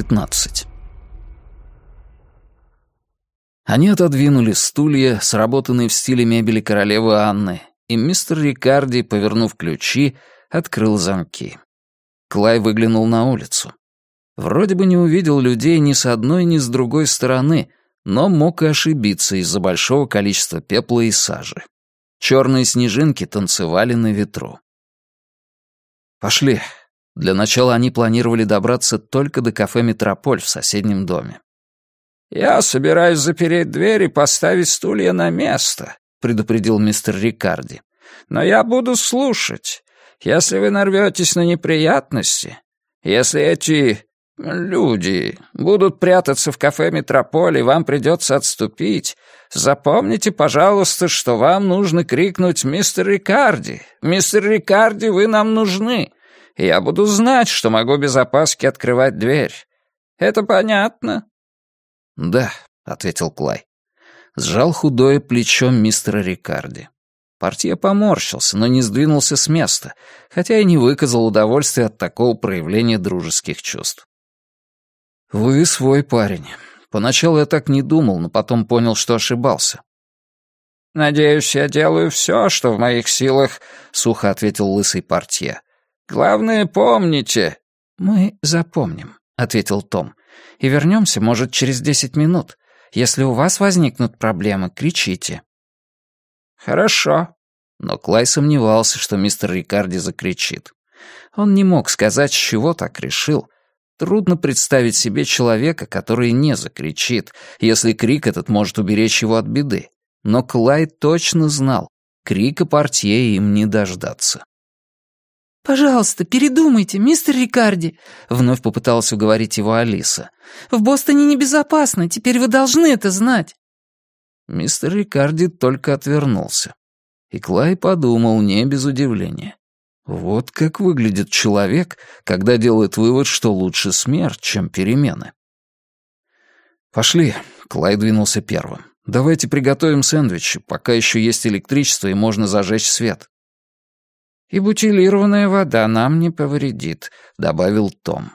15 Они отодвинули стулья, сработанные в стиле мебели королевы Анны, и мистер Рикарди, повернув ключи, открыл замки. Клай выглянул на улицу. Вроде бы не увидел людей ни с одной, ни с другой стороны, но мог и ошибиться из-за большого количества пепла и сажи. Черные снежинки танцевали на ветру. «Пошли». Для начала они планировали добраться только до кафе «Метрополь» в соседнем доме. «Я собираюсь запереть дверь и поставить стулья на место», — предупредил мистер Рикарди. «Но я буду слушать. Если вы нарветесь на неприятности, если эти люди будут прятаться в кафе «Метрополь» и вам придется отступить, запомните, пожалуйста, что вам нужно крикнуть «Мистер Рикарди! Мистер Рикарди, вы нам нужны!» Я буду знать, что могу без опаски открывать дверь. Это понятно?» «Да», — ответил Клай. Сжал худое плечо мистера Рикарди. Портье поморщился, но не сдвинулся с места, хотя и не выказал удовольствия от такого проявления дружеских чувств. «Вы свой парень. Поначалу я так не думал, но потом понял, что ошибался». «Надеюсь, я делаю все, что в моих силах», — сухо ответил лысый портье. «Главное, помните». «Мы запомним», — ответил Том. «И вернемся, может, через десять минут. Если у вас возникнут проблемы, кричите». «Хорошо». Но Клай сомневался, что мистер Рикарди закричит. Он не мог сказать, с чего так решил. Трудно представить себе человека, который не закричит, если крик этот может уберечь его от беды. Но Клай точно знал, крика портье им не дождаться. «Пожалуйста, передумайте, мистер Рикарди», — вновь попыталась уговорить его Алиса. «В Бостоне небезопасно, теперь вы должны это знать». Мистер Рикарди только отвернулся. И Клай подумал не без удивления. Вот как выглядит человек, когда делает вывод, что лучше смерть, чем перемены. «Пошли», — Клай двинулся первым. «Давайте приготовим сэндвичи, пока еще есть электричество и можно зажечь свет». «И бутилированная вода нам не повредит», — добавил Том.